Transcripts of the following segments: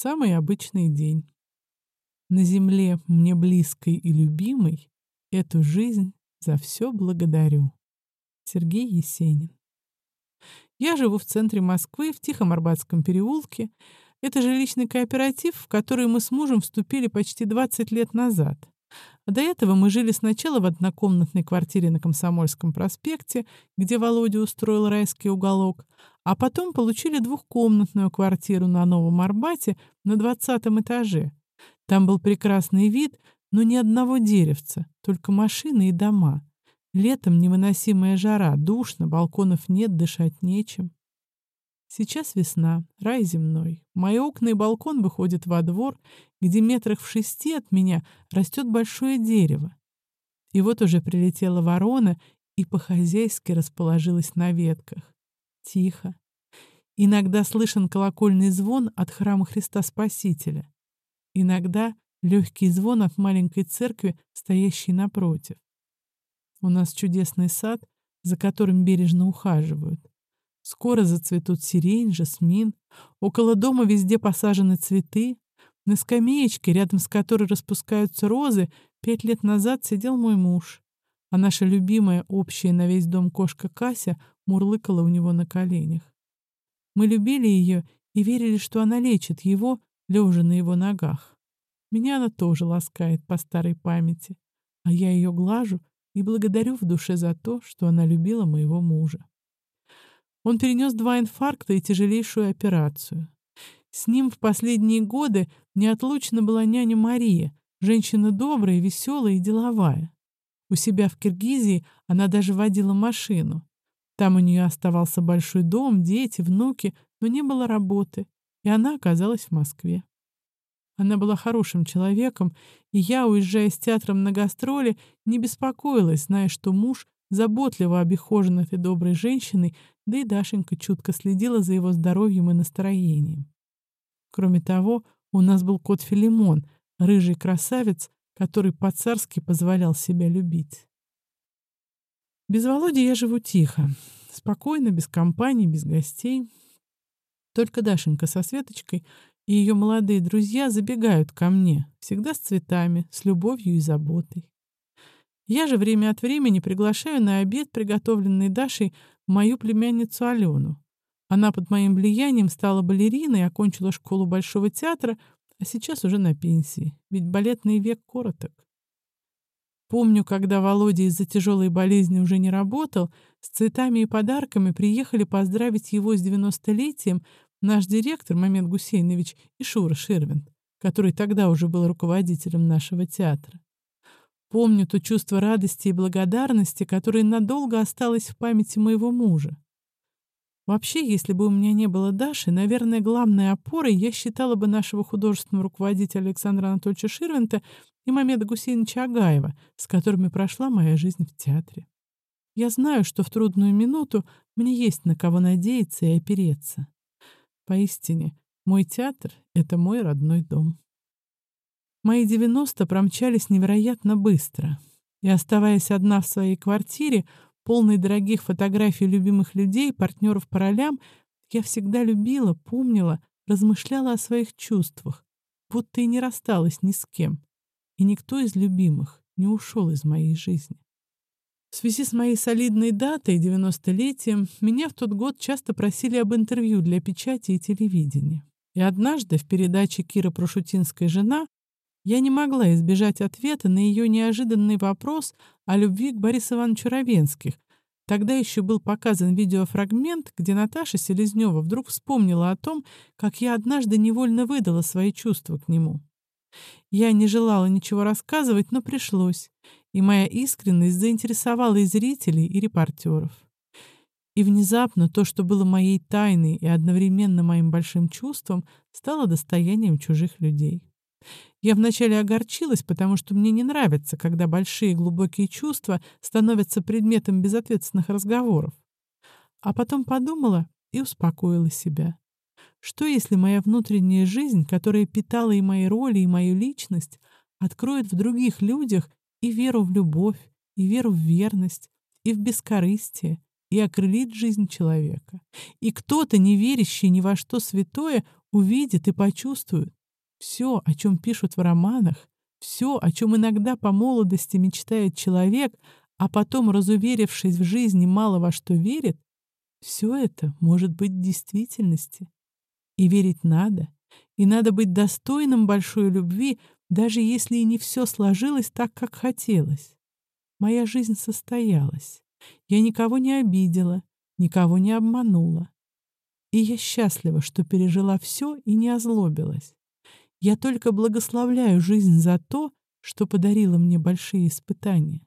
Самый обычный день. На земле мне близкой и любимой эту жизнь за все благодарю. Сергей Есенин. Я живу в центре Москвы, в Тихом Арбатском переулке. Это жилищный кооператив, в который мы с мужем вступили почти 20 лет назад. До этого мы жили сначала в однокомнатной квартире на Комсомольском проспекте, где Володя устроил райский уголок, а потом получили двухкомнатную квартиру на Новом Арбате на 20 этаже. Там был прекрасный вид, но ни одного деревца, только машины и дома. Летом невыносимая жара, душно, балконов нет, дышать нечем. Сейчас весна, рай земной. Мои окна и балкон выходят во двор, где метрах в шести от меня растет большое дерево. И вот уже прилетела ворона и по-хозяйски расположилась на ветках. Тихо. Иногда слышен колокольный звон от храма Христа Спасителя. Иногда легкий звон от маленькой церкви, стоящей напротив. У нас чудесный сад, за которым бережно ухаживают. Скоро зацветут сирень, жасмин. Около дома везде посажены цветы. На скамеечке, рядом с которой распускаются розы, пять лет назад сидел мой муж. А наша любимая, общая на весь дом кошка Кася мурлыкала у него на коленях. Мы любили ее и верили, что она лечит его, лежа на его ногах. Меня она тоже ласкает по старой памяти, а я ее глажу и благодарю в душе за то, что она любила моего мужа. Он перенес два инфаркта и тяжелейшую операцию. С ним в последние годы неотлучно была няня Мария, женщина добрая, веселая и деловая. У себя в Киргизии она даже водила машину. Там у нее оставался большой дом, дети, внуки, но не было работы, и она оказалась в Москве. Она была хорошим человеком, и я, уезжая с театром на гастроли, не беспокоилась, зная, что муж заботливо обихожен этой доброй женщиной, да и Дашенька чутко следила за его здоровьем и настроением. Кроме того, у нас был кот Филимон, рыжий красавец, который по-царски позволял себя любить. Без Володи я живу тихо, спокойно, без компаний, без гостей. Только Дашенька со Светочкой и ее молодые друзья забегают ко мне, всегда с цветами, с любовью и заботой. Я же время от времени приглашаю на обед, приготовленный Дашей, мою племянницу Алену. Она под моим влиянием стала балериной, окончила школу Большого театра, а сейчас уже на пенсии, ведь балетный век короток. Помню, когда Володя из-за тяжелой болезни уже не работал, с цветами и подарками приехали поздравить его с девяностолетием наш директор Мамед Гусейнович и Шура Ширвин, который тогда уже был руководителем нашего театра. Помню то чувство радости и благодарности, которое надолго осталось в памяти моего мужа. Вообще, если бы у меня не было Даши, наверное, главной опорой я считала бы нашего художественного руководителя Александра Анатольевича Ширвинта и Мамеда Гусейновича Агаева, с которыми прошла моя жизнь в театре. Я знаю, что в трудную минуту мне есть на кого надеяться и опереться. Поистине, мой театр — это мой родной дом. Мои 90 промчались невероятно быстро. И, оставаясь одна в своей квартире, полной дорогих фотографий любимых людей, партнеров по ролям, я всегда любила, помнила, размышляла о своих чувствах, будто и не рассталась ни с кем. И никто из любимых не ушел из моей жизни. В связи с моей солидной датой, 90-летием, меня в тот год часто просили об интервью для печати и телевидения. И однажды в передаче Кира Прошутинская «Жена» я не могла избежать ответа на ее неожиданный вопрос о любви к Борису Ивановичу Равенских. Тогда еще был показан видеофрагмент, где Наташа Селезнева вдруг вспомнила о том, как я однажды невольно выдала свои чувства к нему. Я не желала ничего рассказывать, но пришлось и моя искренность заинтересовала и зрителей, и репортеров. И внезапно то, что было моей тайной и одновременно моим большим чувством, стало достоянием чужих людей. Я вначале огорчилась, потому что мне не нравится, когда большие глубокие чувства становятся предметом безответственных разговоров. А потом подумала и успокоила себя. Что если моя внутренняя жизнь, которая питала и мои роли, и мою личность, откроет в других людях и веру в любовь, и веру в верность, и в бескорыстие, и окрылит жизнь человека. И кто-то, не верящий ни во что святое, увидит и почувствует все, о чем пишут в романах, все, о чем иногда по молодости мечтает человек, а потом, разуверившись в жизни, мало во что верит, все это может быть действительности. И верить надо, и надо быть достойным большой любви, даже если и не все сложилось так, как хотелось. Моя жизнь состоялась. Я никого не обидела, никого не обманула. И я счастлива, что пережила все и не озлобилась. Я только благословляю жизнь за то, что подарила мне большие испытания.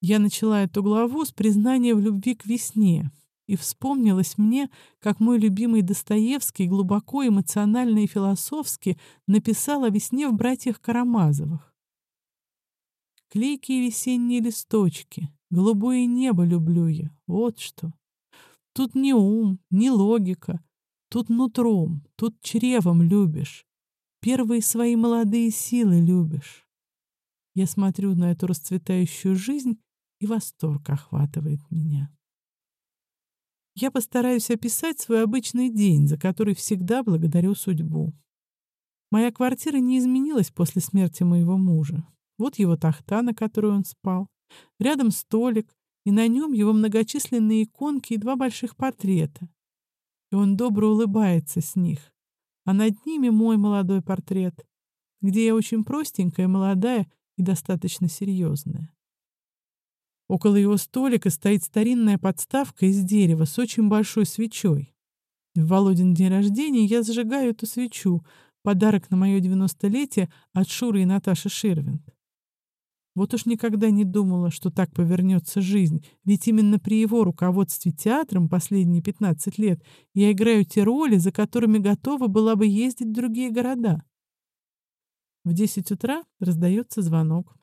Я начала эту главу с признания в любви к весне, и вспомнилось мне, как мой любимый Достоевский глубоко эмоционально и философски написал о весне в «Братьях Карамазовых». «Клейкие весенние листочки, голубое небо люблю я, вот что. Тут не ум, не логика, тут нутром, тут чревом любишь, первые свои молодые силы любишь». Я смотрю на эту расцветающую жизнь, и восторг охватывает меня. Я постараюсь описать свой обычный день, за который всегда благодарю судьбу. Моя квартира не изменилась после смерти моего мужа. Вот его тахта, на которой он спал. Рядом столик, и на нем его многочисленные иконки и два больших портрета. И он добро улыбается с них. А над ними мой молодой портрет, где я очень простенькая, молодая и достаточно серьезная. Около его столика стоит старинная подставка из дерева с очень большой свечой. В Володин день рождения я зажигаю эту свечу, подарок на мое девяностолетие от Шуры и Наташи Ширвинд. Вот уж никогда не думала, что так повернется жизнь, ведь именно при его руководстве театром последние 15 лет я играю те роли, за которыми готова была бы ездить в другие города. В 10 утра раздается звонок.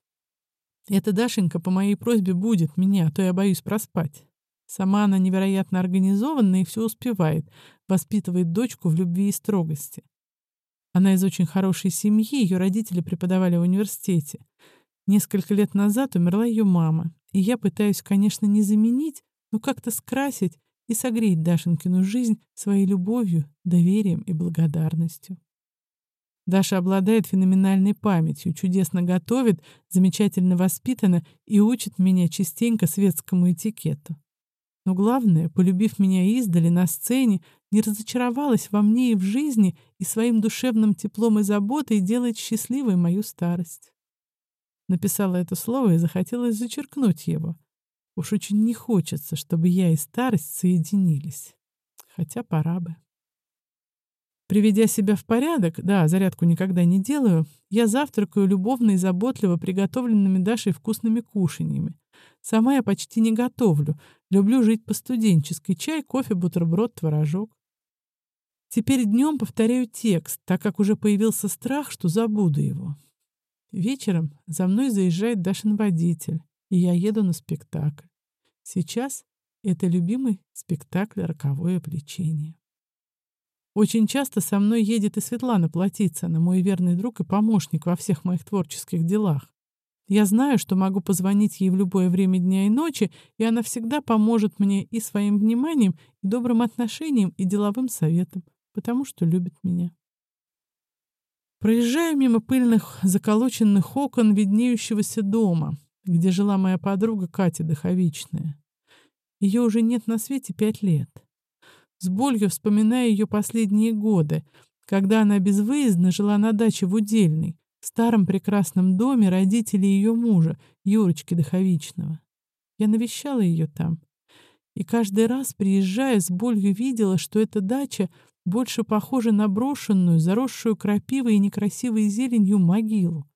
Эта Дашенька по моей просьбе будет меня, а то я боюсь проспать. Сама она невероятно организованна и все успевает, воспитывает дочку в любви и строгости. Она из очень хорошей семьи, ее родители преподавали в университете. Несколько лет назад умерла ее мама, и я пытаюсь, конечно, не заменить, но как-то скрасить и согреть Дашенькину жизнь своей любовью, доверием и благодарностью. Даша обладает феноменальной памятью, чудесно готовит, замечательно воспитана и учит меня частенько светскому этикету. Но главное, полюбив меня издали на сцене, не разочаровалась во мне и в жизни, и своим душевным теплом и заботой делает счастливой мою старость. Написала это слово и захотелось зачеркнуть его. Уж очень не хочется, чтобы я и старость соединились. Хотя пора бы. Приведя себя в порядок, да, зарядку никогда не делаю, я завтракаю любовно и заботливо приготовленными Дашей вкусными кушаньями. Сама я почти не готовлю. Люблю жить по-студенчески. Чай, кофе, бутерброд, творожок. Теперь днем повторяю текст, так как уже появился страх, что забуду его. Вечером за мной заезжает Дашин водитель, и я еду на спектакль. Сейчас это любимый спектакль «Роковое влечение». Очень часто со мной едет и Светлана Платицына, мой верный друг и помощник во всех моих творческих делах. Я знаю, что могу позвонить ей в любое время дня и ночи, и она всегда поможет мне и своим вниманием, и добрым отношением, и деловым советом, потому что любит меня. Проезжаю мимо пыльных заколоченных окон виднеющегося дома, где жила моя подруга Катя Доховичная. Ее уже нет на свете пять лет. С болью вспоминая ее последние годы, когда она безвыездно жила на даче в Удельной, в старом прекрасном доме родителей ее мужа, Юрочки Доховичного. Я навещала ее там. И каждый раз, приезжая, с болью видела, что эта дача больше похожа на брошенную, заросшую крапивой и некрасивой зеленью могилу.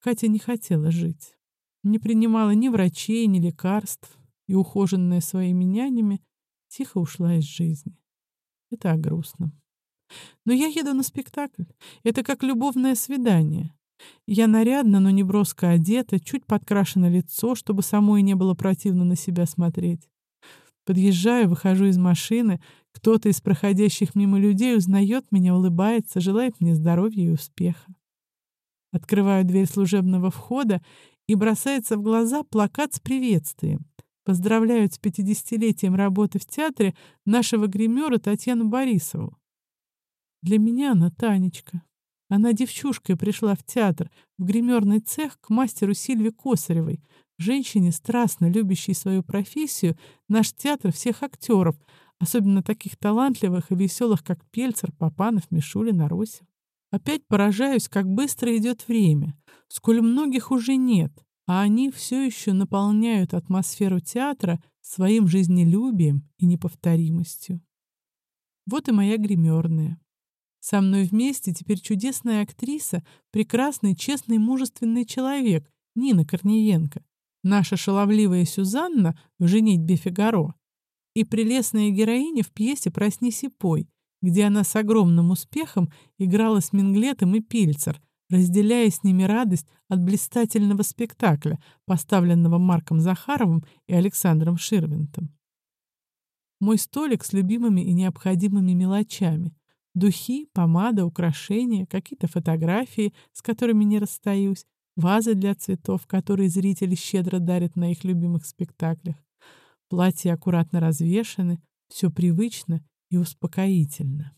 Катя не хотела жить. Не принимала ни врачей, ни лекарств, и, ухоженная своими нянями, тихо ушла из жизни. Это о грустном. Но я еду на спектакль. Это как любовное свидание. Я нарядно, но не броско одета, чуть подкрашено лицо, чтобы самой не было противно на себя смотреть. Подъезжаю, выхожу из машины. Кто-то из проходящих мимо людей узнает меня, улыбается, желает мне здоровья и успеха. Открываю дверь служебного входа и бросается в глаза плакат с приветствием поздравляют с 50-летием работы в театре нашего гримера Татьяну Борисову. Для меня она Танечка. Она девчушкой пришла в театр, в гримерный цех к мастеру Сильве Косаревой, женщине, страстно любящей свою профессию, наш театр всех актеров, особенно таких талантливых и веселых, как Пельцер, Папанов, Мишулин, Аросев. Опять поражаюсь, как быстро идет время, сколь многих уже нет, а они все еще наполняют атмосферу театра своим жизнелюбием и неповторимостью. Вот и моя гримерная. Со мной вместе теперь чудесная актриса, прекрасный, честный, мужественный человек Нина Корниенко, наша шаловливая Сюзанна в «Женитьбе Фигаро» и прелестная героиня в пьесе «Проснись и пой», где она с огромным успехом играла с Минглетом и Пильцер, разделяя с ними радость от блистательного спектакля, поставленного Марком Захаровым и Александром Ширвинтом. Мой столик с любимыми и необходимыми мелочами. Духи, помада, украшения, какие-то фотографии, с которыми не расстаюсь, вазы для цветов, которые зрители щедро дарят на их любимых спектаклях. Платья аккуратно развешаны, все привычно и успокоительно.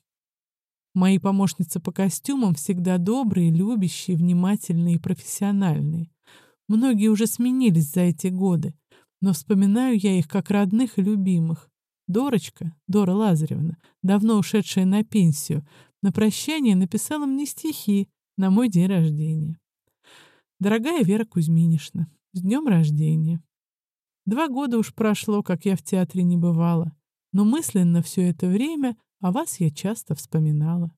Мои помощницы по костюмам всегда добрые, любящие, внимательные и профессиональные. Многие уже сменились за эти годы, но вспоминаю я их как родных и любимых. Дорочка, Дора Лазаревна, давно ушедшая на пенсию, на прощание написала мне стихи на мой день рождения. Дорогая Вера Кузьминишна, с днем рождения. Два года уж прошло, как я в театре не бывала, но мысленно все это время о вас я часто вспоминала.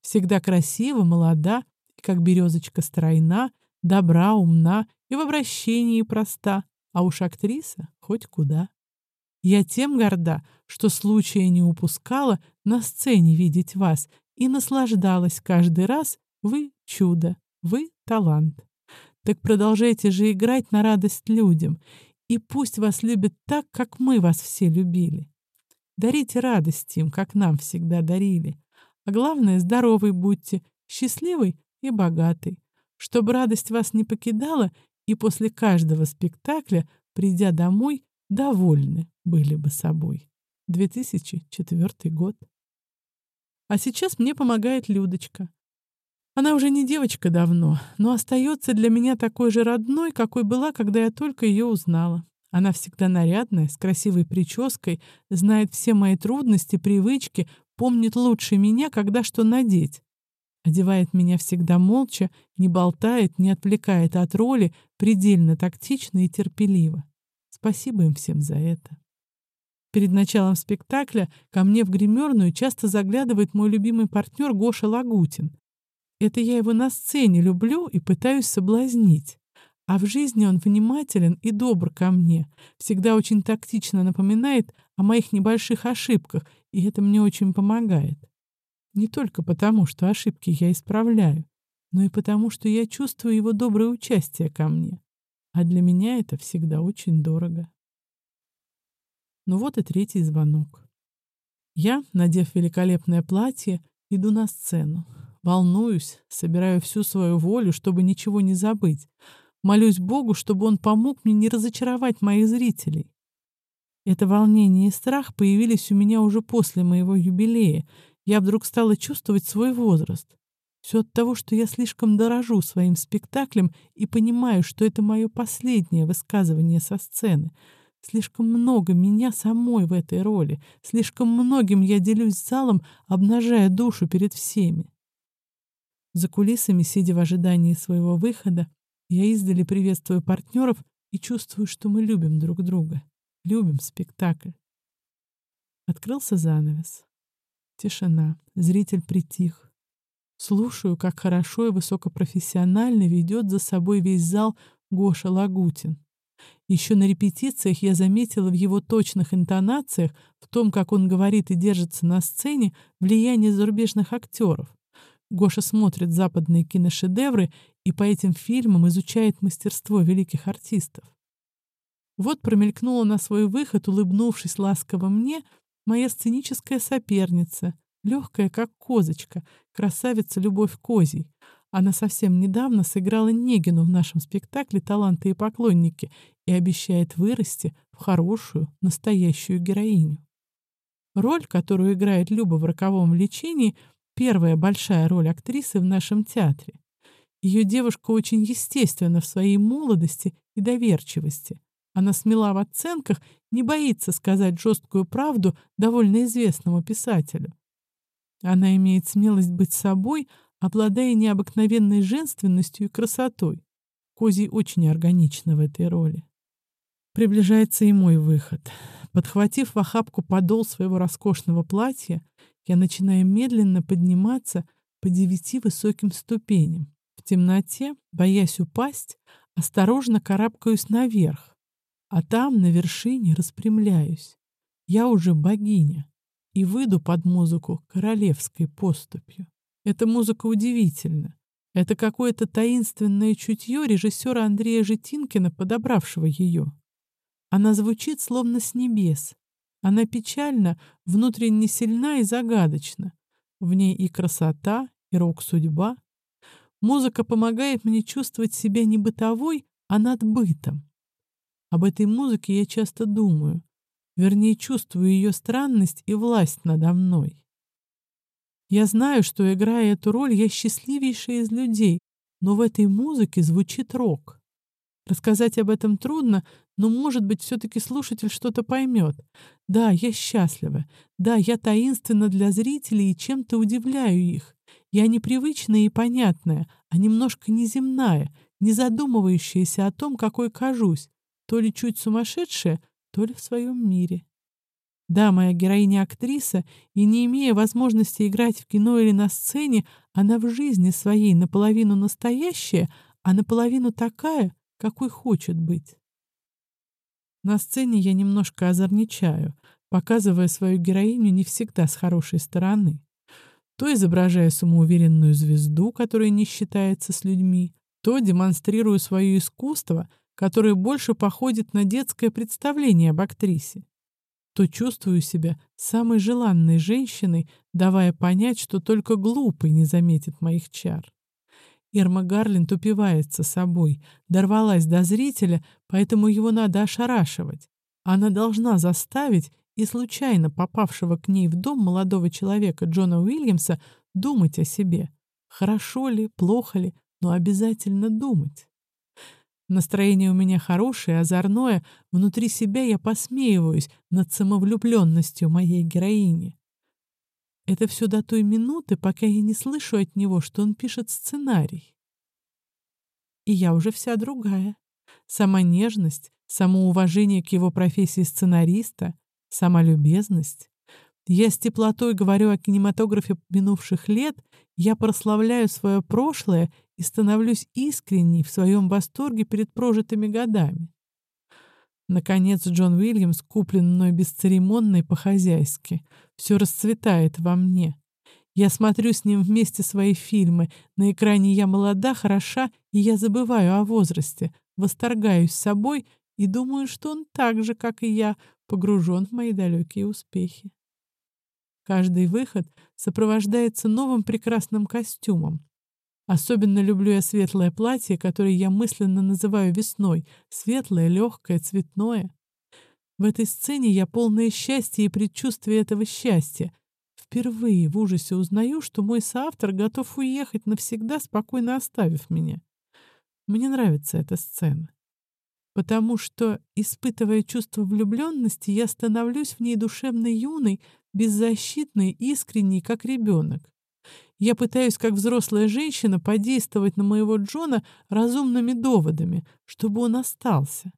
Всегда красива, молода, и как березочка стройна, добра, умна и в обращении проста, а уж актриса хоть куда. Я тем горда, что случая не упускала на сцене видеть вас и наслаждалась каждый раз. Вы — чудо, вы — талант. Так продолжайте же играть на радость людям, и пусть вас любят так, как мы вас все любили. Дарите радость им, как нам всегда дарили. А главное, здоровый будьте, счастливый и богатый, чтобы радость вас не покидала, и после каждого спектакля, придя домой, довольны были бы собой. 2004 год. А сейчас мне помогает Людочка. Она уже не девочка давно, но остается для меня такой же родной, какой была, когда я только ее узнала. Она всегда нарядная, с красивой прической, знает все мои трудности, привычки, помнит лучше меня, когда что надеть. Одевает меня всегда молча, не болтает, не отвлекает от роли, предельно тактично и терпеливо. Спасибо им всем за это. Перед началом спектакля ко мне в гримерную часто заглядывает мой любимый партнер Гоша Лагутин. Это я его на сцене люблю и пытаюсь соблазнить. А в жизни он внимателен и добр ко мне, всегда очень тактично напоминает о моих небольших ошибках, и это мне очень помогает. Не только потому, что ошибки я исправляю, но и потому, что я чувствую его доброе участие ко мне. А для меня это всегда очень дорого. Ну вот и третий звонок. Я, надев великолепное платье, иду на сцену. Волнуюсь, собираю всю свою волю, чтобы ничего не забыть. Молюсь Богу, чтобы Он помог мне не разочаровать моих зрителей. Это волнение и страх появились у меня уже после моего юбилея. Я вдруг стала чувствовать свой возраст. Все от того, что я слишком дорожу своим спектаклем и понимаю, что это мое последнее высказывание со сцены. Слишком много меня самой в этой роли. Слишком многим я делюсь залом, обнажая душу перед всеми. За кулисами, сидя в ожидании своего выхода, я издали приветствую партнеров и чувствую, что мы любим друг друга. Любим спектакль. Открылся занавес. Тишина. Зритель притих. Слушаю, как хорошо и высокопрофессионально ведет за собой весь зал Гоша Лагутин. Еще на репетициях я заметила в его точных интонациях, в том, как он говорит и держится на сцене, влияние зарубежных актеров. Гоша смотрит западные киношедевры и по этим фильмам изучает мастерство великих артистов. Вот промелькнула на свой выход, улыбнувшись ласково мне, моя сценическая соперница, легкая, как козочка, красавица Любовь Козий. Она совсем недавно сыграла Негину в нашем спектакле «Таланты и поклонники» и обещает вырасти в хорошую, настоящую героиню. Роль, которую играет Люба в «Роковом влечении», первая большая роль актрисы в нашем театре. Ее девушка очень естественна в своей молодости и доверчивости. Она смела в оценках, не боится сказать жесткую правду довольно известному писателю. Она имеет смелость быть собой, обладая необыкновенной женственностью и красотой. Козий очень органично в этой роли. Приближается и мой выход. Подхватив в охапку подол своего роскошного платья, я начинаю медленно подниматься по девяти высоким ступеням. В темноте, боясь упасть, осторожно карабкаюсь наверх, а там, на вершине, распрямляюсь. Я уже богиня и выйду под музыку королевской поступью. Эта музыка удивительна. Это какое-то таинственное чутье режиссера Андрея Житинкина, подобравшего ее. Она звучит словно с небес. Она печальна, внутренне сильна и загадочна. В ней и красота, и рок-судьба. Музыка помогает мне чувствовать себя не бытовой, а над бытом. Об этой музыке я часто думаю. Вернее, чувствую ее странность и власть надо мной. Я знаю, что, играя эту роль, я счастливейшая из людей, но в этой музыке звучит рок. Рассказать об этом трудно, но, может быть, все-таки слушатель что-то поймет. Да, я счастлива. Да, я таинственна для зрителей и чем-то удивляю их. Я непривычная и понятная, а немножко неземная, не задумывающаяся о том, какой кажусь, то ли чуть сумасшедшая, то ли в своем мире. Да, моя героиня актриса, и не имея возможности играть в кино или на сцене, она в жизни своей наполовину настоящая, а наполовину такая, какой хочет быть. На сцене я немножко озорничаю, показывая свою героиню не всегда с хорошей стороны. То изображая самоуверенную звезду, которая не считается с людьми, то демонстрирую свое искусство, которое больше походит на детское представление об актрисе то чувствую себя самой желанной женщиной, давая понять, что только глупый не заметит моих чар. Ирма Гарлинд упивается собой, дорвалась до зрителя, поэтому его надо ошарашивать. Она должна заставить и случайно попавшего к ней в дом молодого человека Джона Уильямса думать о себе. Хорошо ли, плохо ли, но обязательно думать. Настроение у меня хорошее, озорное. Внутри себя я посмеиваюсь над самовлюбленностью моей героини. Это все до той минуты, пока я не слышу от него, что он пишет сценарий. И я уже вся другая. Сама нежность, самоуважение к его профессии сценариста, сама любезность. Я с теплотой говорю о кинематографе минувших лет, я прославляю свое прошлое и становлюсь искренней в своем восторге перед прожитыми годами. Наконец Джон Уильямс куплен мной бесцеремонно по-хозяйски. Все расцветает во мне. Я смотрю с ним вместе свои фильмы. На экране я молода, хороша, и я забываю о возрасте, восторгаюсь собой и думаю, что он так же, как и я, погружен в мои далекие успехи. Каждый выход сопровождается новым прекрасным костюмом. Особенно люблю я светлое платье, которое я мысленно называю весной. Светлое, легкое, цветное. В этой сцене я полное счастья и предчувствие этого счастья. Впервые в ужасе узнаю, что мой соавтор готов уехать навсегда, спокойно оставив меня. Мне нравится эта сцена. Потому что, испытывая чувство влюбленности, я становлюсь в ней душевно юной, беззащитной, искренней, как ребенок. Я пытаюсь, как взрослая женщина, подействовать на моего Джона разумными доводами, чтобы он остался.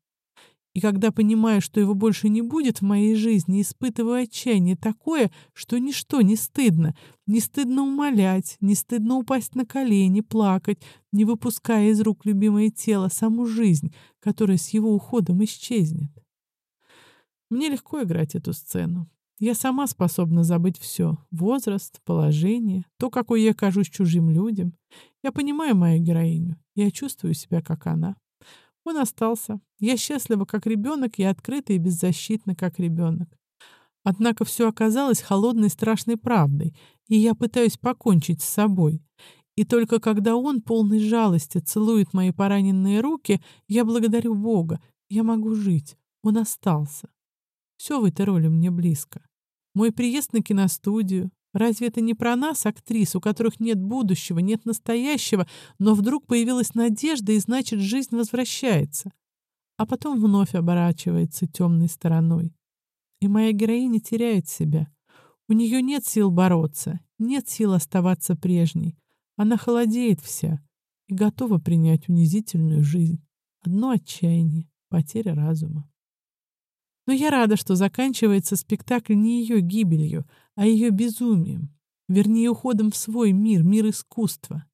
И когда понимаю, что его больше не будет в моей жизни, испытываю отчаяние такое, что ничто не стыдно. Не стыдно умолять, не стыдно упасть на колени, плакать, не выпуская из рук любимое тело, саму жизнь, которая с его уходом исчезнет. Мне легко играть эту сцену. Я сама способна забыть все. Возраст, положение, то, какой я кажусь чужим людям. Я понимаю мою героиню. Я чувствую себя, как она. Он остался. Я счастлива, как ребенок, и открыта и беззащитна, как ребенок. Однако все оказалось холодной страшной правдой, и я пытаюсь покончить с собой. И только когда он, полный жалости, целует мои пораненные руки, я благодарю Бога. Я могу жить. Он остался. Все в этой роли мне близко. Мой приезд на киностудию, Разве это не про нас, актрис, у которых нет будущего, нет настоящего, но вдруг появилась надежда, и значит, жизнь возвращается, а потом вновь оборачивается темной стороной. И моя героиня теряет себя. У нее нет сил бороться, нет сил оставаться прежней. Она холодеет вся и готова принять унизительную жизнь. Одно отчаяние, потеря разума. Но я рада, что заканчивается спектакль не ее гибелью, а ее безумием, вернее, уходом в свой мир, мир искусства.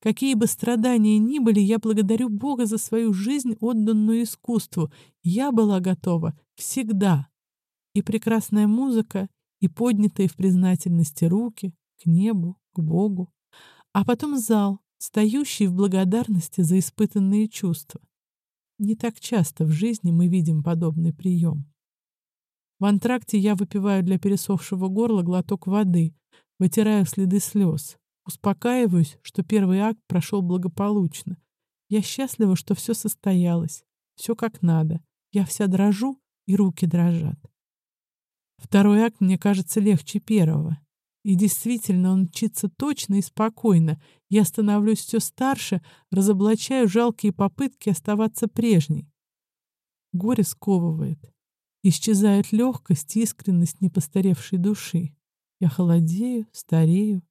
Какие бы страдания ни были, я благодарю Бога за свою жизнь, отданную искусству. Я была готова всегда. И прекрасная музыка, и поднятые в признательности руки к небу, к Богу. А потом зал, стоящий в благодарности за испытанные чувства. Не так часто в жизни мы видим подобный прием. В антракте я выпиваю для пересохшего горла глоток воды, вытираю следы слез. Успокаиваюсь, что первый акт прошел благополучно. Я счастлива, что все состоялось. Все как надо. Я вся дрожу, и руки дрожат. Второй акт мне кажется легче первого. И действительно, он мчится точно и спокойно. Я становлюсь все старше, разоблачаю жалкие попытки оставаться прежней. Горе сковывает. Исчезает легкость, искренность непостаревшей души. Я холодею, старею.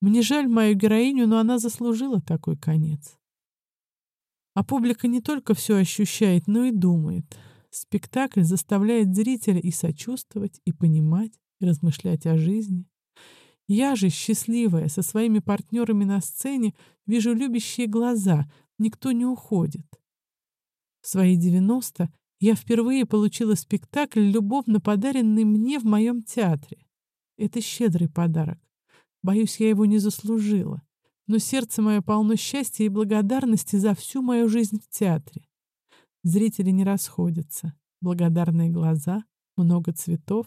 Мне жаль мою героиню, но она заслужила такой конец. А публика не только все ощущает, но и думает. Спектакль заставляет зрителя и сочувствовать, и понимать, и размышлять о жизни. Я же, счастливая, со своими партнерами на сцене, вижу любящие глаза, никто не уходит. В свои девяносто я впервые получила спектакль, любовно подаренный мне в моем театре. Это щедрый подарок. Боюсь, я его не заслужила. Но сердце мое полно счастья и благодарности за всю мою жизнь в театре. Зрители не расходятся. Благодарные глаза, много цветов.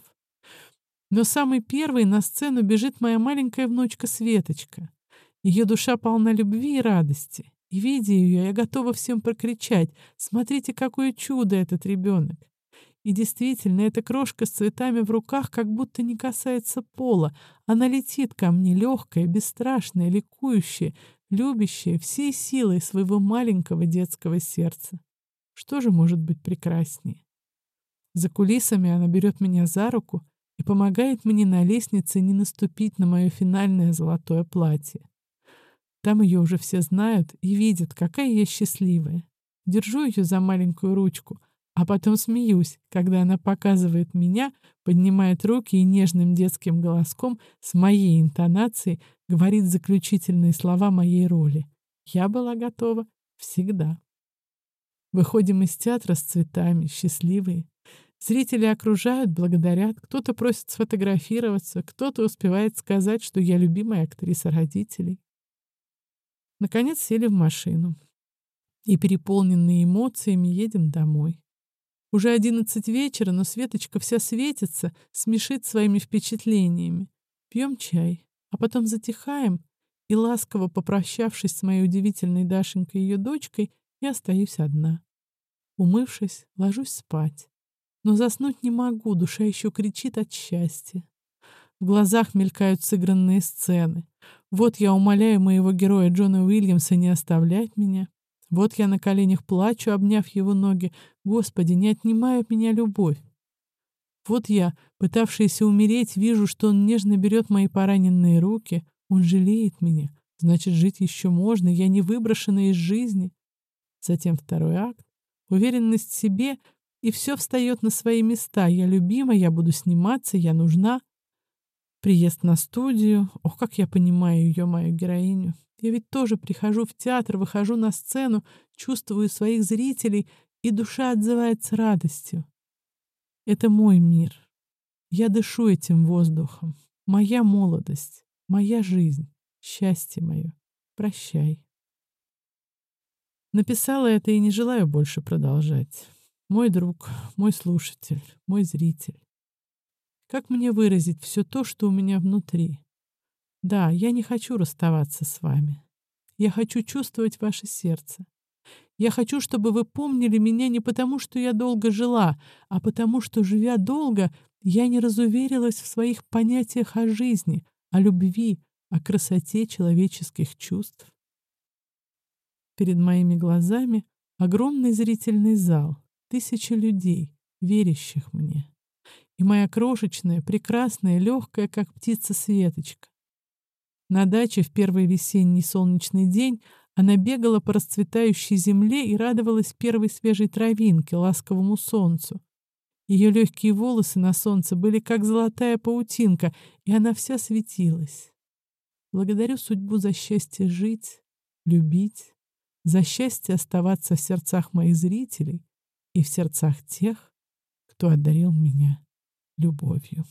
Но самый первый на сцену бежит моя маленькая внучка Светочка. Ее душа полна любви и радости. И, видя ее, я готова всем прокричать «Смотрите, какое чудо этот ребенок!» И действительно, эта крошка с цветами в руках как будто не касается пола. Она летит ко мне, легкая, бесстрашная, ликующая, любящая всей силой своего маленького детского сердца. Что же может быть прекраснее? За кулисами она берет меня за руку и помогает мне на лестнице не наступить на мое финальное золотое платье. Там ее уже все знают и видят, какая я счастливая. Держу ее за маленькую ручку, а потом смеюсь, когда она показывает меня, поднимает руки и нежным детским голоском с моей интонацией говорит заключительные слова моей роли. Я была готова всегда. Выходим из театра с цветами, счастливые. Зрители окружают, благодарят, кто-то просит сфотографироваться, кто-то успевает сказать, что я любимая актриса родителей. Наконец сели в машину. И, переполненные эмоциями, едем домой. Уже одиннадцать вечера, но Светочка вся светится, смешит своими впечатлениями. Пьем чай, а потом затихаем, и, ласково попрощавшись с моей удивительной Дашенькой и ее дочкой, я остаюсь одна. Умывшись, ложусь спать. Но заснуть не могу, душа еще кричит от счастья. В глазах мелькают сыгранные сцены. Вот я умоляю моего героя Джона Уильямса не оставлять меня. Вот я на коленях плачу, обняв его ноги. Господи, не отнимай от меня любовь. Вот я, пытавшийся умереть, вижу, что он нежно берет мои пораненные руки. Он жалеет меня. Значит, жить еще можно. Я не выброшена из жизни. Затем второй акт. Уверенность в себе, и все встает на свои места. Я любима, я буду сниматься, я нужна. Приезд на студию. Ох, как я понимаю ее, мою героиню. Я ведь тоже прихожу в театр, выхожу на сцену, чувствую своих зрителей, и душа отзывается радостью. Это мой мир. Я дышу этим воздухом. Моя молодость, моя жизнь, счастье мое. Прощай. Написала это и не желаю больше продолжать. Мой друг, мой слушатель, мой зритель. Как мне выразить все то, что у меня внутри? Да, я не хочу расставаться с вами. Я хочу чувствовать ваше сердце. Я хочу, чтобы вы помнили меня не потому, что я долго жила, а потому, что, живя долго, я не разуверилась в своих понятиях о жизни, о любви, о красоте человеческих чувств. Перед моими глазами огромный зрительный зал, тысячи людей, верящих мне. И моя крошечная, прекрасная, легкая, как птица Светочка. На даче в первый весенний солнечный день она бегала по расцветающей земле и радовалась первой свежей травинке, ласковому солнцу. Ее легкие волосы на солнце были как золотая паутинка, и она вся светилась. Благодарю судьбу за счастье жить, любить, за счастье оставаться в сердцах моих зрителей и в сердцах тех, кто одарил меня любовью.